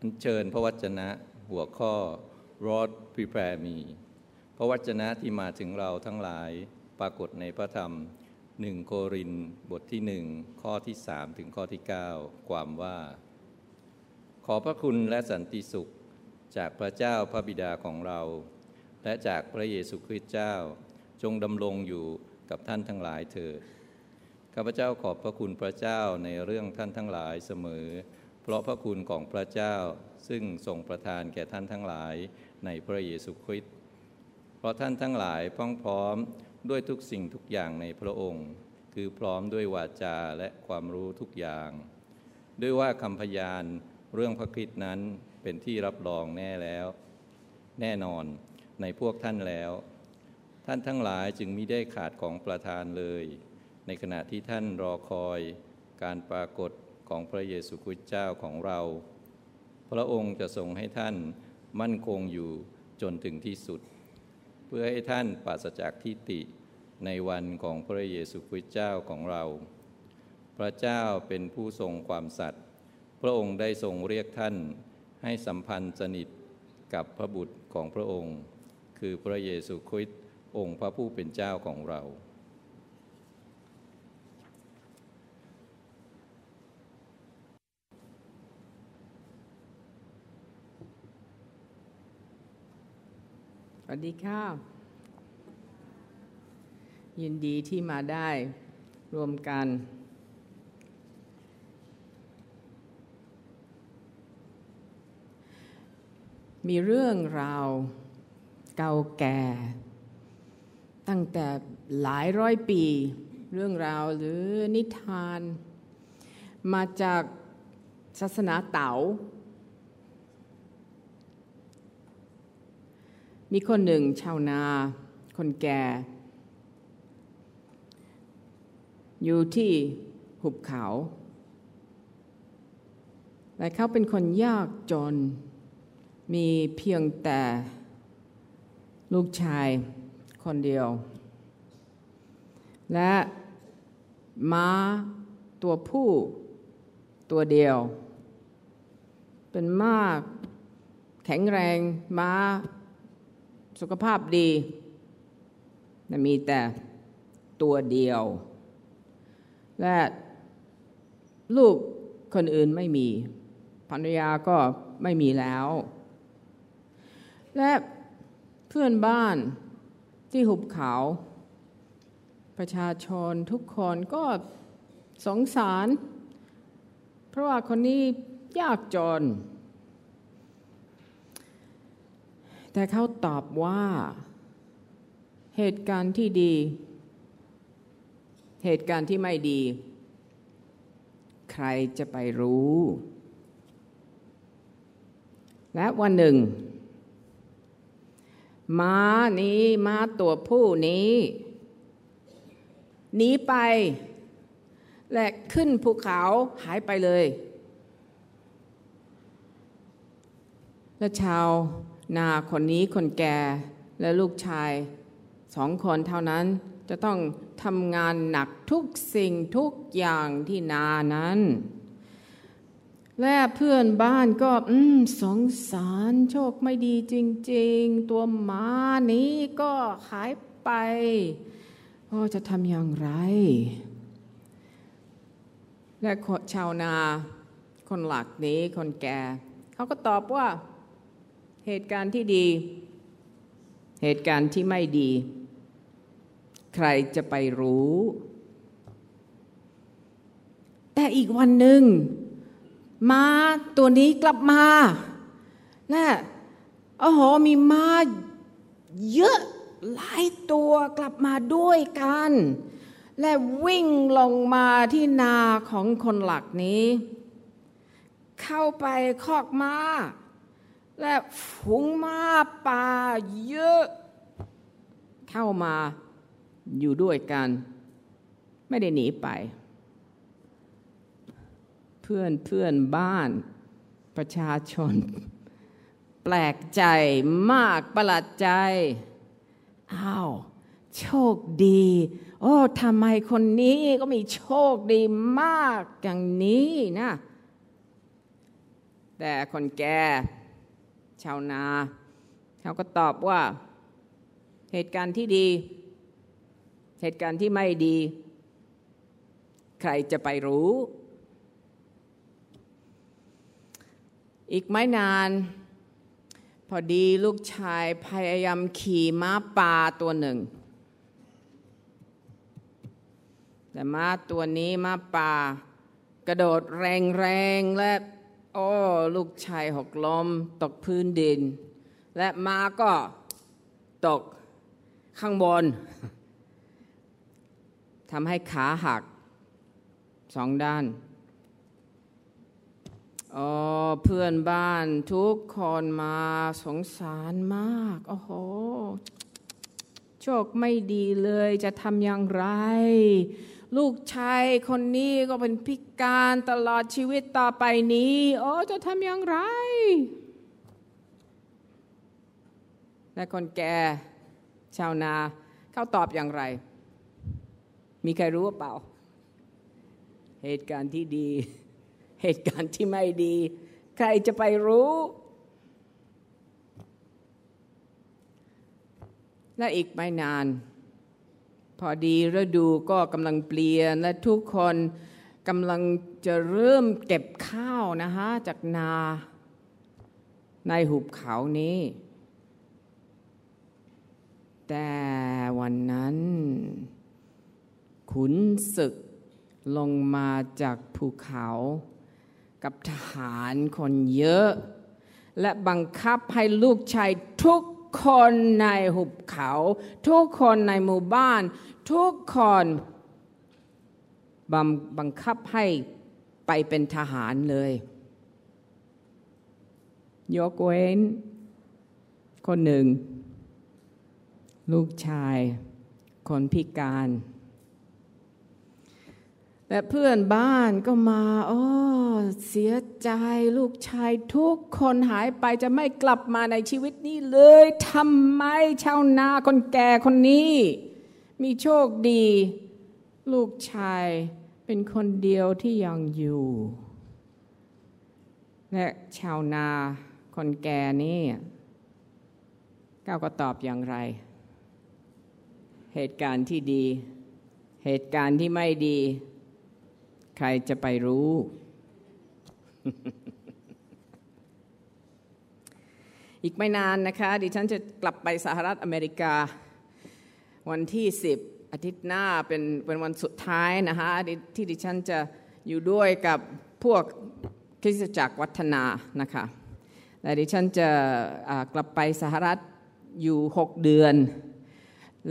อัญเชิญพระวจนะหัวข้อ Lord prepare me พระวจนะที่มาถึงเราทั้งหลายปรากฏในพระธรรมหนึ่งโครินบทที่หนึ่งข้อที่สามถึงข้อที่ 9 ความว่า ขอพระคุณและสันติสุขจากพระเจ้าพระบิดาของเรา และจากพระเยซูคริสต์เจ้า จงดำรงอยู่กับท่านทั้งหลายเถิดข้าพเจ้าขอบพระคุณพระเจ้าในเรื่องท่านทั้งหลายเสมอ เพราะพระคุณของพระเจ้าซึ่งทรงประทานแก่ท่านทั้งหลายในพระเยซูคริสต์เพราะท่านทั้งหลายพร้อมพร้อมด้วยทุกสิ่งทุกอย่างในพระองค์ คือพร้อมด้วยวาจาและความรู้ทุกอย่าง ด้วยว่าคำพยานเรื่องพระคริสต์นั้นเป็นที่รับรองแน่แล้ว แน่นอนในพวกท่านแล้ว ท่านทั้งหลายจึงมิได้ขาดของประทานเลย ในขณะที่ท่านรอคอย การปรากฏ ของพระเยซูคริสต์เจ้าของเรา พระองค์จะทรงให้ท่านมั่นคงอยู่จนถึงที่สุด เพื่อให้ท่านปราศจากทิฏฐิในวันของพระเยซูคริสต์เจ้าของเรา พระเจ้าเป็นผู้ทรงความสัตย์พระองค์ได้ทรงเรียกท่านให้สัมพันธ์สนิทกับพระบุตรของพระองค์ คือพระเยซูคริสต์องค์พระผู้เป็นเจ้าของเรา วัสดีค่ะ ยินดีที่มาได้รวมกัน มีเรื่องราวเก่าแก่ ตั้งแต่หลายร้อยปี เรื่องราวหรือนิทาน มาจากศาสนาเต๋า มีคนหนึ่งชาวนา คนแก่ อยู่ที่หุบเขาและเขาเป็นคนยากจน มีเพียงแต่ลูกชายคนเดียว และม้าตัวผู้ตัวเดียว เป็นมากแข็งแรงม้า สุขภาพดีมีแต่ตัวเดียว และลูกคนอื่นไม่มีภรรยาก็ไม่มีแล้ว และเพื่อนบ้านที่หุบเขา ประชาชนทุกคนก็สงสาร เพราะว่าคนนี้ยากจน แต่เขาตอบว่า เหตุการณ์ที่ดี เหตุการณ์ที่ไม่ดี ใครจะไปรู้ และวันหนึ่ง ม้านี้ม้าตัวผู้นี้หนีไป และขึ้นภูเขาหายไปเลย และชาว นาคนนี้คนแก่และลูกชายสองคนเท่านั้นจะต้องทำงานหนักทุกสิ่งทุกอย่างที่นานั้น และเพื่อนบ้านก็อืมสงสารโชคไม่ดีจริง ๆ ตัวม้านี้ก็หายไปพ่อจะทำอย่างไร และชาวนาคนหลักนี้คนแก่ เขาก็ตอบว่า เหตุการณ์ที่ดี เหตุการณ์ที่ไม่ดี ใครจะไปรู้ แต่อีกวันหนึ่งม้าตัวนี้กลับมาและโอ้โหมีม้าเยอะหลายตัวกลับมาด้วยกัน และวิ่งลงมาที่นาของคนหลักนี้ เข้าไปคอกม้า และฝูงม้าป่าเยอะเข้ามาอยู่ด้วยกัน ไม่ได้หนีไป เพื่อนเพื่อนบ้านประชาชน แปลกใจมากประหลาดใจอ้าวโชคดี โอ้ทำไมคนนี้ก็มีโชคดีมากอย่างนี้นะ แต่คนแก่ ชาวนา เขาก็ตอบว่าเหตุการณ์ที่ดี เหตุการณ์ที่ไม่ดี ใครจะไปรู้ อีกไม่นาน พอดีลูกชายพยายามขี่ม้าป่าตัวหนึ่ง แต่ม้าตัวนี้ม้าป่ากระโดดแรงๆและ โอ้ลูกชายหกล้มตกพื้นดิน และมาก็ตกข้างบนทำให้ขาหักสองด้านอ๋อเพื่อนบ้านทุกคนมาสงสารมาก โอ้โห โชคไม่ดีเลยจะทำอย่างไร ลูกชายคนนี้ก็เป็นพิการตลอดชีวิตต่อไปนี้ โอ้จะทำอย่างไร และคนแก่ชาวนาเขาตอบอย่างไร มีใครรู้เปล่า เหตุการณ์ที่ดี เหตุการณ์ที่ไม่ดี ใครจะไปรู้ และอีกไม่นาน พอดีฤดูก็กำลังเปลี่ยนและทุกคนกำลังจะเริ่มเก็บข้าวนะฮะจากนาในหุบเขานี้ แต่วันนั้น ขุนศึกลงมาจากภูเขากับทหารคนเยอะ และบังคับให้ลูกชายทุก คนในหุบเขา ทุกคนในหมู่บ้าน ทุกคนบังบังคับให้ไปเป็นทหารเลย ยกเว้น คนหนึ่ง ลูกชาย คนพิการ และเพื่อนบ้านก็มาโอ้เสียใจลูกชายทุกคนหายไปจะไม่กลับมาในชีวิตนี้เลยทำไมชาวนาคนแก่คนนี้ มีโชคดี ลูกชายเป็นคนเดียวที่ยังอยู่ และชาวนาคนแก่นี่ก้าวก็ตอบอย่างไร เหตุการณ์ที่ดี เหตุการณ์ที่ไม่ดี ใครจะไปรู้ อีกไม่นานนะคะ ดิฉันจะกลับไปสหรัฐอเมริกา วันที่ 10 อาทิตย์หน้าเป็นเป็นวันสุดท้ายนะคะที่ดิฉันจะอยู่ด้วยกับพวกคริสตจักรวัฒนานะคะและดิฉันจะกลับไปสหรัฐอยู่ 6 เดือน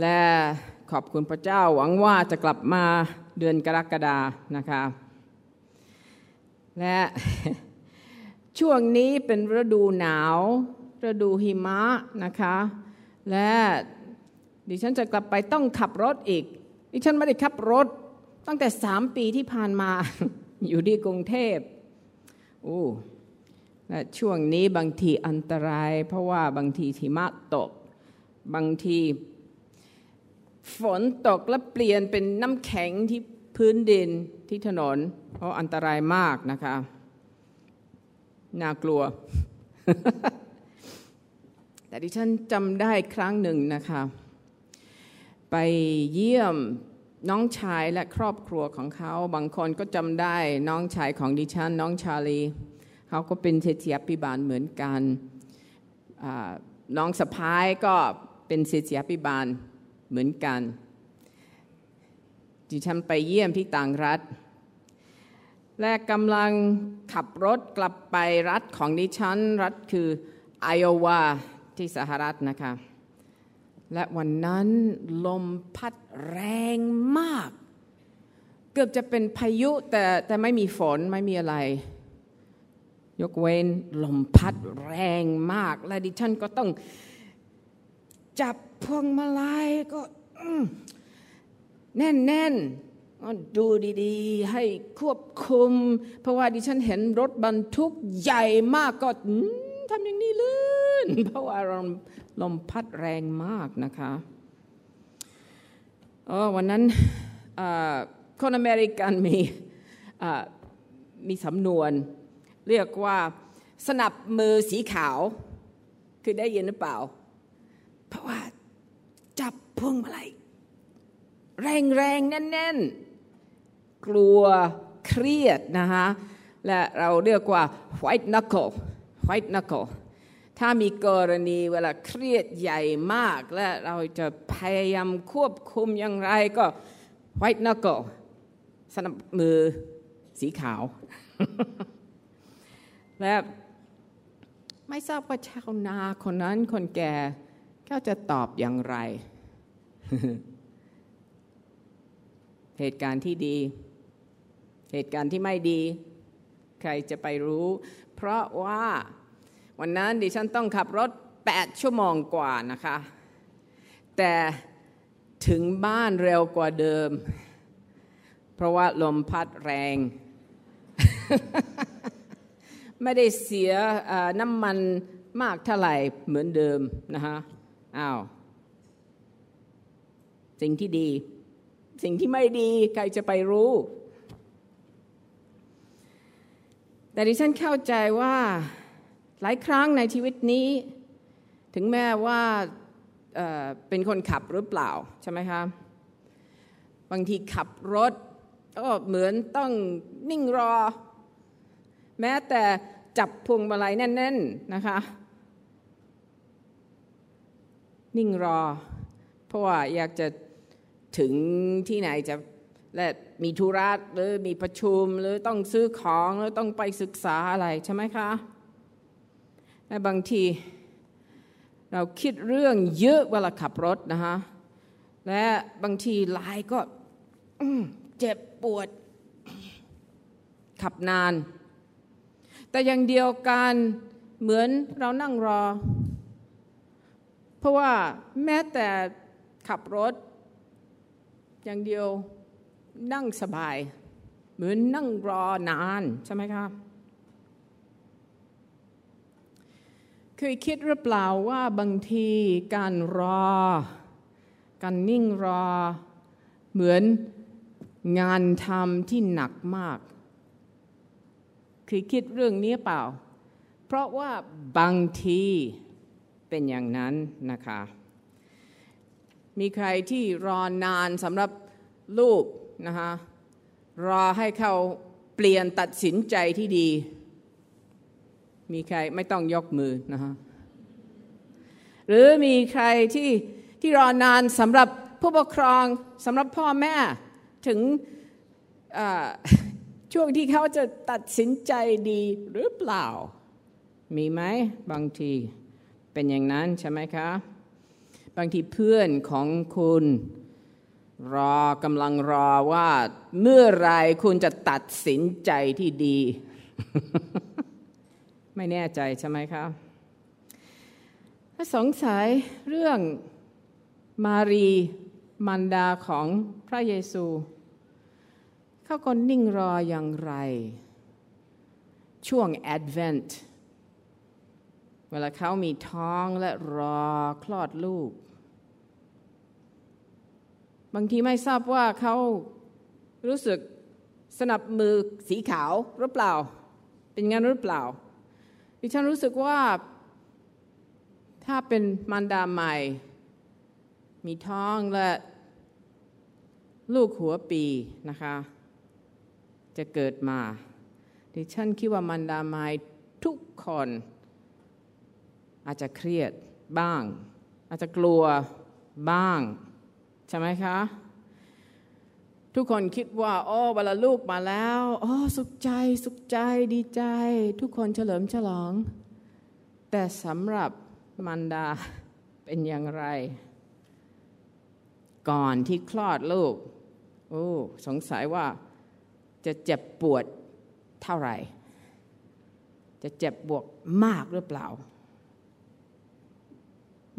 และ ขอบคุณพระเจ้าหวังว่าจะกลับมาเดือนกรกฎานะคะและช่วงนี้เป็นฤดูหนาวฤดูหิมะนะคะ และดิฉันจะกลับไปต้องขับรถอีก ดิฉันไม่ได้ขับรถตั้งแต่สามปีที่ผ่านมาอยู่ที่กรุงเทพโอ้และช่วงนี้บางทีอันตราย เพราะว่าบางทีหิมะตก บางที ฝนตกแล้วเปลี่ยนเป็นน้ำแข็งที่พื้นดินที่ถนน เพราะอันตรายมากนะคะ น่ากลัว แต่ดิฉันจำได้ครั้งหนึ่งนะคะ ไปเยี่ยมน้องชายและครอบครัวของเขา บางคนก็จำได้น้องชายของดิฉัน น้องชาลีเขาก็เป็นเศรษฐีพิบาลเหมือนกัน น้องสะพ้ายก็เป็นเศรษฐีพิบาล เหมือนกันดิฉันไปเยี่ยมที่ต่างรัฐ และกำลังขับรถกลับไปรัฐของดิฉัน รัฐคือไอโอวาที่สหรัฐนะคะ และวันนั้นลมพัดแรงมาก เกือบจะเป็นพายุแต่แต่ไม่มีฝนไม่มีอะไร ยกเว้นลมพัดแรงมาก และดิฉันก็ต้องจับ พวงมาลัยก็แน่นๆดูดีๆ ให้ควบคุม เพราะว่าดิฉันเห็นรถบรรทุกใหญ่มากก็ทำอย่างนี้ลื่น เพราะว่าลมลมพัดแรงมากนะคะออวันนั้นคนอเมริกันมีมีสำนวน เรียกว่าสนับมือสีขาว คือได้ยินหรือเปล่า เพราะว่า พวงมาลัยแรงๆแน่นๆ กลัวเครียดนะคะและเราเรียกว่า white knuckle white knuckle ถ้ามีกรณีเวลาเครียดใหญ่มาก และเราจะพยายามควบคุมอย่างไรก็ white knuckle สนับมือสีขาว และไม่ทราบว่าชาวนาคนนั้นคนแก่เขาจะตอบอย่างไร เหตุการณ์ที่ดี เหตุการณ์ที่ไม่ดี ใครจะไปรู้ เพราะว่าวันนั้นดิฉันต้องขับรถ 8 ชั่วโมงกว่านะคะ แต่ถึงบ้านเร็วกว่าเดิม เพราะว่าลมพัดแรง ไม่ได้เสียน้ำมันมากเท่าไหร่เหมือนเดิมนะคะอ้าว สิ่งที่ดี สิ่งที่ไม่ดีใครจะไปรู้ แต่ดิฉันเข้าใจว่าหลายครั้งในชีวิตนี้ ถึงแม้ว่าเเป็นคนขับหรือเปล่า ใช่ไหมคะบางทีขับรถก็เหมือนต้องนิ่งรอ แม้แต่จับพวงมาลัยแน่น ๆ นะคะ นิ่งรอ เพราะว่าอยากจะ ถึงที่ไหนจะและมีธุระหรือมีประชุมหรือต้องซื้อของหรือต้องไปศึกษาอะไรใช่ไหมคะและบางทีเราคิดเรื่องเยอะเวลาขับรถนะคะและบางทีลายก็เจ็บปวดขับนาน แต่อย่างเดียวกันเหมือนเรานั่งรอ เพราะว่าแม้แต่ขับรถ อย่างเดียวนั่งสบาย เหมือนนั่งรอนานใช่ไหมครับเคยคิดหรือเปล่าว่าบางทีการรอ การนิ่งรอ เหมือนงานทำที่หนักมากเคยคิดเรื่องนี้เปล่า เพราะว่าบางทีเป็นอย่างนั้นนะคะ มีใครที่รอนานสำหรับลูกนะคะรอให้เขาเปลี่ยนตัดสินใจที่ดี มีใครไม่ต้องยกมือนะฮะหรือมีใครที่ที่รอนานสำหรับผู้ปกครองสำหรับพ่อแม่ถึงช่วงที่เขาจะตัดสินใจดีหรือเปล่า มีไหมบางทีเป็นอย่างนั้นใช่ไหมคะ บางทีเพื่อนของคุณรอกำลังรอว่าเมื่อไรคุณจะตัดสินใจที่ดี ไม่แน่ใจใช่ไหมคะถ้าสงสัยเรื่องมารีมันดาของพระเยซูเขาก็นิ่งรออย่างไร ช่วงแอดเวนต์เวลาเขามีท้องและรอคลอดลูก บางทีไม่ทราบว่าเขารู้สึกสนับมือสีขาวหรือเปล่า เป็นงั้นหรือเปล่า ดิฉันรู้สึกว่าถ้าเป็นมันดาใหม่ มีท้องและลูกหัวปีนะคะ จะเกิดมา ดิฉันคิดว่ามันดาใหม่ทุกคนอาจจะเครียดบ้าง อาจจะกลัวบ้าง ใช่ไหมคะ ทุกคนคิดว่าโอ้เวลาลูกมาแล้วโอ้สุขใจสุขใจดีใจ ทุกคนเฉลิมฉลอง แต่สำหรับมันดาเป็นอย่างไร ก่อนที่คลอดลูกโอ้สงสัยว่าจะเจ็บปวดเท่าไหร่ จะเจ็บบวกมากหรือเปล่า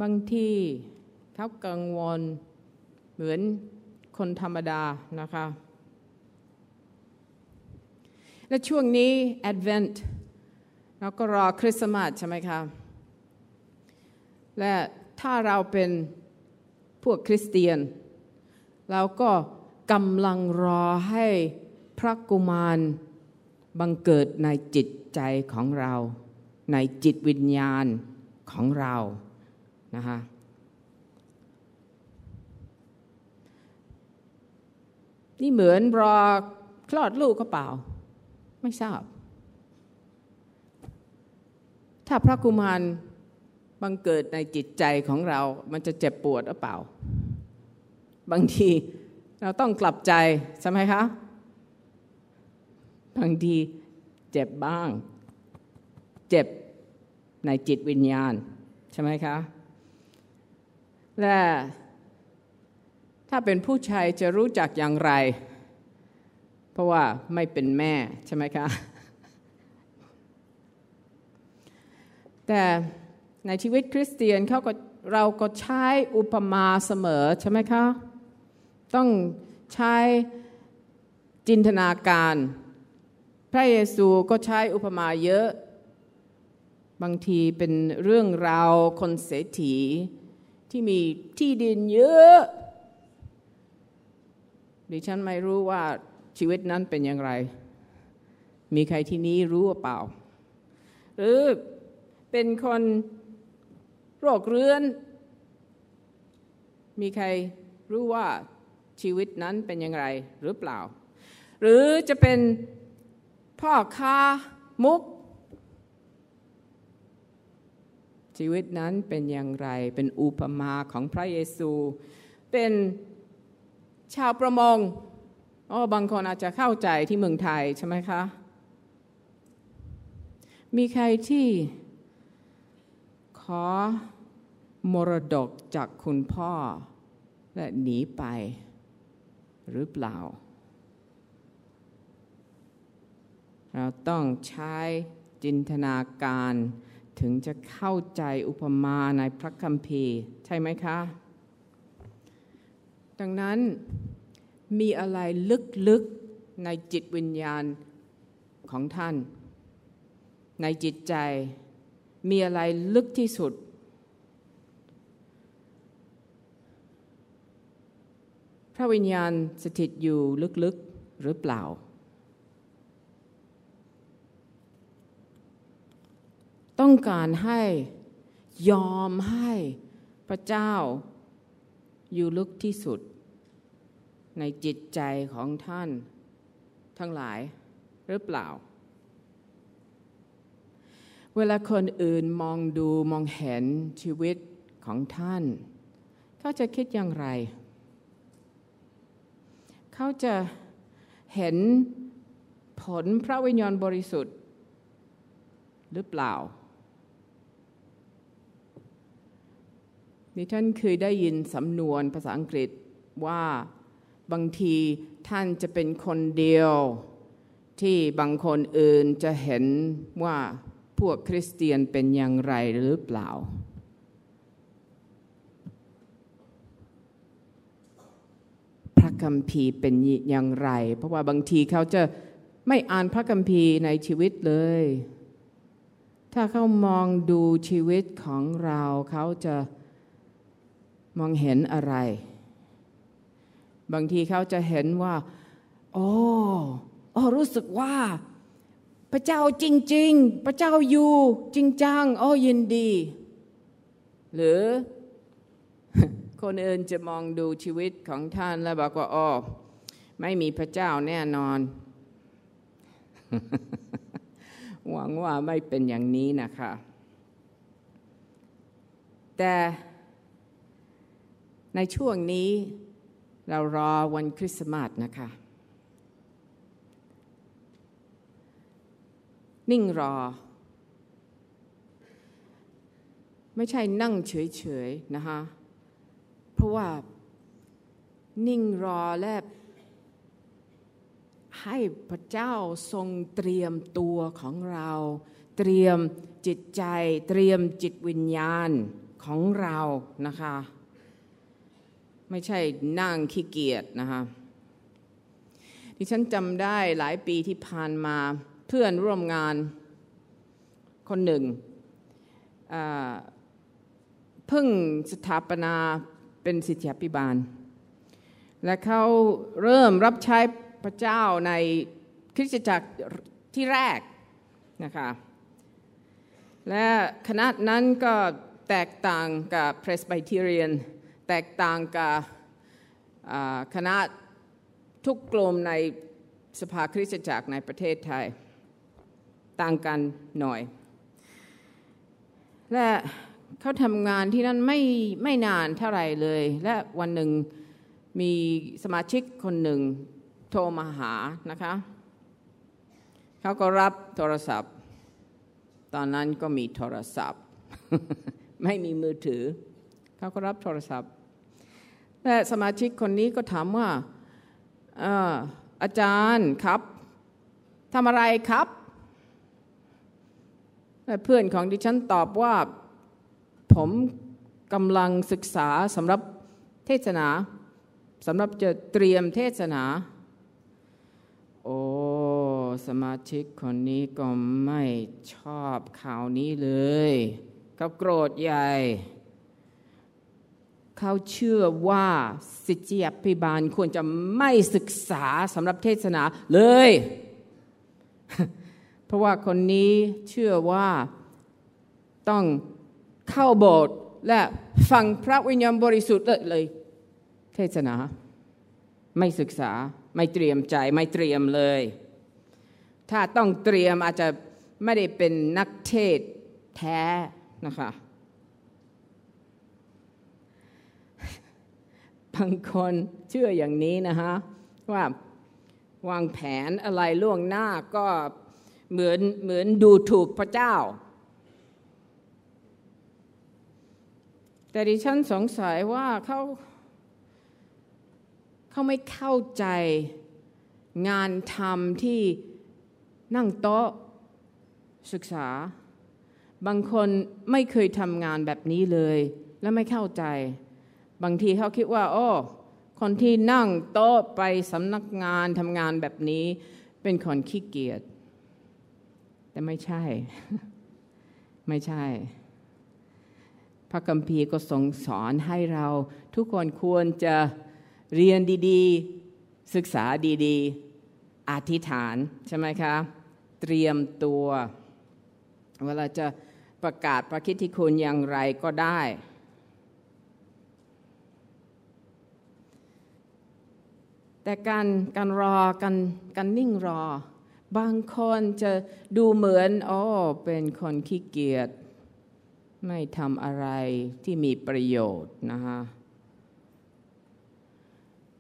บางทีเขากังวล เหมือนคนธรรมดานะคะ และช่วงนี้ Advent เราก็รอคริสต์มาสใช่ไหมคะ และถ้าเราเป็นพวกคริสเตียน เราก็กำลังรอให้พระกุมารบังเกิดในจิตใจของเรา ในจิตวิญญาณของเรานะคะ นี่เหมือนรอคลอดลูกก็เปล่า ไม่ทราบ ถ้าพระกุมารบังเกิดในจิตใจของเรา มันจะเจ็บปวดหรือเปล่า บางทีเราต้องกลับใจใช่ไหมคะ บางทีเจ็บบ้าง เจ็บในจิตวิญญาณ ใช่ไหมคะ และ ถ้าเป็นผู้ชายจะรู้จักอย่างไร เพราะว่าไม่เป็นแม่ใช่ไหมคะ แต่ในชีวิตคริสเตียนเขาก็เราก็ใช้อุปมาเสมอใช่ไหมคะ ต้องใช้จินตนาการ พระเยซูก็ใช้อุปมาเยอะ บางทีเป็นเรื่องราวคนเศรษฐีที่มีที่ดินเยอะ ดิฉันไม่รู้ว่าชีวิตนั้นเป็นอย่างไร มีใครที่นี้รู้เปล่า หรือเป็นคนโรคเรื้อน มีใครรู้ว่าชีวิตนั้นเป็นอย่างไรหรือเปล่า หรือจะเป็นพ่อค้ามุก ชีวิตนั้นเป็นอย่างไร เป็นอุปมาของพระเยซู เป็น ชาวประมงอ๋อบางคนอาจจะเข้าใจที่เมืองไทยใช่ไหมคะ มีใครที่ขอมรดกจากคุณพ่อ และหนีไปหรือเปล่า เราต้องใช้จินตนาการถึงจะเข้าใจอุปมาในพระคัมภีร์ ใช่ไหมคะ ดังนั้นมีอะไรลึกๆในจิตวิญญาณของท่าน ในจิตใจ มีอะไรลึกที่สุด พระวิญญาณสถิตอยู่ลึกๆหรือเปล่า ต้องการให้ยอมให้พระเจ้าอยู่ลึกที่สุด ในจิตใจของท่านทั้งหลายหรือเปล่า เวลาคนอื่นมองดูมองเห็นชีวิตของท่าน เขาจะคิดอย่างไร เขาจะเห็นผลพระวิญญาณบริสุทธิ์ หรือเปล่านี่ท่านเคยได้ยินสำนวนภาษาอังกฤษว่า บางทีท่านจะเป็นคนเดียว ที่บางคนอื่นจะเห็นว่าพวกคริสเตียนเป็นอย่างไรหรือเปล่า พระคัมภีร์เป็นอย่างไร เพราะว่าบางทีเขาจะไม่อ่านพระคัมภีร์ในชีวิตเลย ถ้าเขามองดูชีวิตของเราเขาจะมองเห็นอะไร บางทีเขาจะเห็นว่าโอ้โอ้รู้สึกว่า พระเจ้าจริง ๆ พระเจ้าอยู่จริงจังโอ้ยินดี หรือคนอื่นจะมองดูชีวิตของท่านแล้วบอกว่าอ๋อไม่มีพระเจ้าแน่นอน หวังว่าไม่เป็นอย่างนี้นะคะ แต่ในช่วงนี้ เรารอวันคริสต์มาสนะคะ นิ่งรอ ไม่ใช่นั่งเฉยๆนะคะเพราะว่านิ่งรอและให้พระเจ้าทรงเตรียมตัวของเรา เตรียมจิตใจ เตรียมจิตวิญญาณของเรานะคะ ไม่ใช่นั่งขี้เกียจนะคะดิฉันจำได้หลายปีที่ผ่านมาเพื่อนร่วมงานคนหนึ่งเพิ่งสถาปนาเป็นสิทธิพิบาล และเขาเริ่มรับใช้พระเจ้าในคริสตจักรที่แรกนะคะและคณะนั้นก็แตกต่างกับเพรสไบเทเรียน แตกต่างกับคณะทุกกลุ่มในสภาคริสตจักรในประเทศไทย ต่างกันหน่อย และเขาทำงานที่นั่นไม่ไม่นานเท่าไรเลย และวันหนึ่งมีสมาชิกคนหนึ่งโทรมาหานะคะเขาก็รับโทรศัพท์ ตอนนั้นก็มีโทรศัพท์ ไม่มีมือถือ เขาก็รับโทรศัพท์ และสมาชิกคนนี้ก็ถามว่าอาจารย์ครับทำอะไรครับและเพื่อนของดิฉันตอบว่า ผมกำลังศึกษาสำหรับเทศนาสำหรับจะเตรียมเทศนา โอ้สมาชิกคนนี้ก็ไม่ชอบข่าวนี้เลยเขาโกรธใหญ่ เขาเชื่อว่าสิทธิอภิบาลควรจะไม่ศึกษาสำหรับเทศนาเลย เพราะว่าคนนี้เชื่อว่าต้องเข้าโบสถ์และฟังพระวิญญาณบริสุทธิ์เลย เทศนา ไม่ศึกษาไม่เตรียมใจไม่เตรียมเลย ถ้าต้องเตรียมอาจจะไม่ได้เป็นนักเทศแท้นะคะางคนเชื่ออย่างนี้นะฮะว่าวางแผนอะไรล่วงหน้าก็เหมือนเหมือนดูถูกพระเจ้า แต่ดิฉันสงสัยว่าเขาเขาไม่เข้าใจงานทำที่นั่งโต๊ะศึกษา บางคนไม่เคยทำงานแบบนี้เลย และไม่เข้าใจ บางทีเขาคิดว่า โอ้ คนที่นั่งโต๊ะไปสำนักงานทำงานแบบนี้ เป็นคนขี้เกียจแต่ไม่ใช่ ไม่ใช่ พระคัมภีก็ทรงสอนให้เรา ทุกคนควรจะเรียนดีๆ ศึกษาดีๆ อธิษฐาน ใช่ไหมคะ เตรียมตัว เวลาจะประกาศพระคิดที่คุณอย่างไรก็ได้ แต่การการรอการการนิ่งรอ บางคนจะดูเหมือนอ๋อเป็นคนขี้เกียจไม่ทำอะไรที่มีประโยชน์นะคะ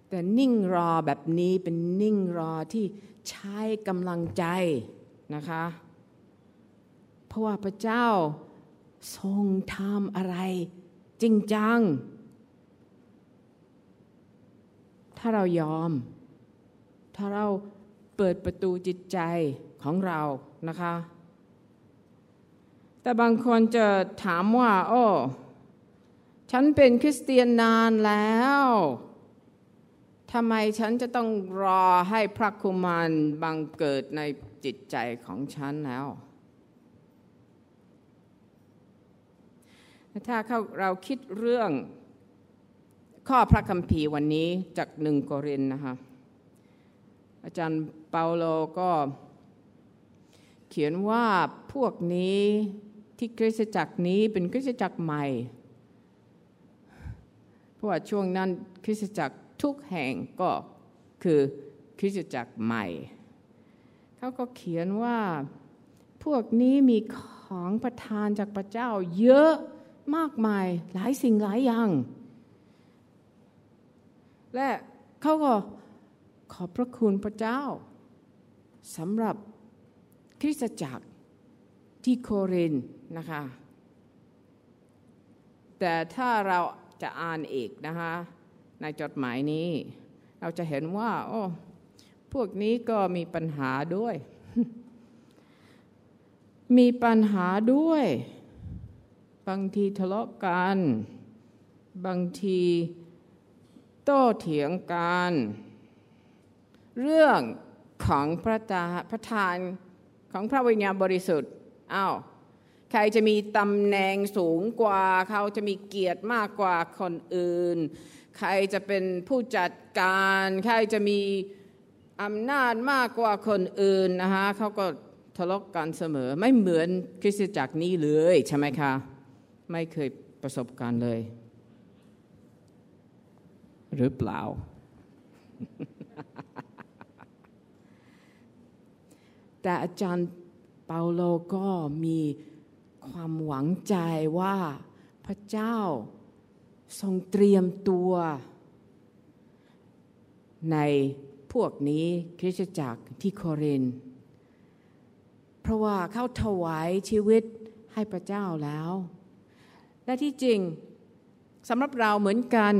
แต่นิ่งรอแบบนี้เป็นนิ่งรอที่ใช้กำลังใจนะคะ เพราะว่าพระเจ้าทรงทำอะไรจริงจัง ถ้าเรายอม ถ้าเราเปิดประตูจิตใจของเรานะคะ แต่บางคนจะถามว่าโอ้ฉันเป็นคริสเตียนนานแล้วทำไมฉันจะต้องรอให้พระคุมารบังเกิดในจิตใจของฉันแล้ว ถ้าเราคิดเรื่อง ข้อพระคัมภีร์วันนี้จากหนึ่งโกรินนะคะอาจารย์เปาโลก็เขียนว่าพวกนี้ที่คริสตจักรนี้เป็นคริสตจักรใหม่ เพราะว่าช่วงนั้นคริสตจักรทุกแห่งก็คือคริสตจักรใหม่ เขาก็เขียนว่าพวกนี้มีของประทานจากพระเจ้าเยอะมากมายหลายสิ่งหลายอย่าง และเขาก็ขอบพระคุณพระเจ้าสำหรับคริสตจักรที่โครินนะคะ แต่ถ้าเราจะอ่านอีกนะคะ ในจดหมายนี้ เราจะเห็นว่า โอ้พวกนี้ก็มีปัญหาด้วย มีปัญหาด้วย บางทีทะเลาะกัน บางที โต้เถียงกัน เรื่องของพระตาพระทานของพระวิญญาณบริสุทธิ์อ้าวใครจะมีตำแหน่งสูงกว่า เขาจะมีเกียรติมากกว่าคนอื่น ใครจะเป็นผู้จัดการ ใครจะมีอำนาจมากกว่าคนอื่นนะคะเขาก็ทะเลาะกันเสมอ ไม่เหมือนคริสตจักรนี้เลยใช่ไหมคะ ไม่เคยประสบการณ์เลย หรือเปล่า แต่อาจารย์เปาโลก็มีความหวังใจว่าพระเจ้าทรงเตรียมตัว ในพวกนี้คริสตจักรที่โคริน เพราะว่าเขาถวายชีวิตให้พระเจ้าแล้ว และที่จริงสำหรับเราเหมือนกัน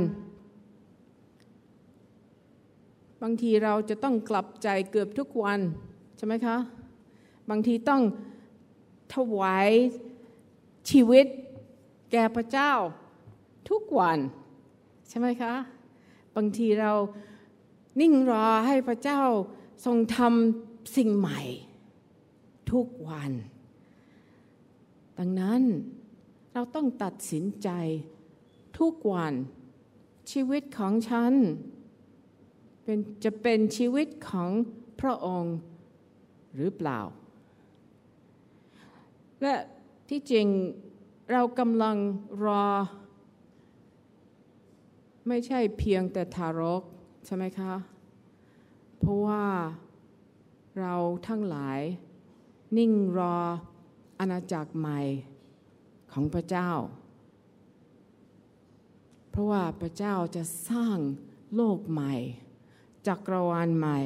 บางทีเราจะต้องกลับใจเกือบทุกวันใช่ไหมคะ บางทีต้องถวายชีวิตแก่พระเจ้าทุกวัน ใช่ไหมคะ บางทีเรานิ่งรอให้พระเจ้าทรงทำสิ่งใหม่ ทุกวัน ดังนั้นเราต้องตัดสินใจทุกวันชีวิตของฉัน เป็นจะเป็นชีวิตของพระองค์หรือเปล่า และที่จริงเรากำลังรอ ไม่ใช่เพียงแต่ทารก ใช่ไหมคะ เพราะว่าเราทั้งหลายนิ่งรออาณาจักรใหม่ของพระเจ้า เพราะว่าพระเจ้าจะสร้างโลกใหม่ จักรวาลใหม่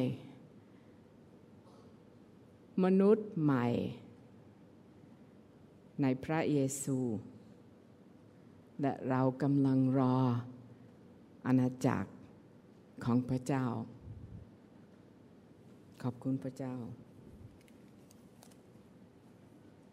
มนุษย์ใหม่ ในพระเยซู และเรากำลังรออาณาจักรของพระเจ้า ขอบคุณพระเจ้า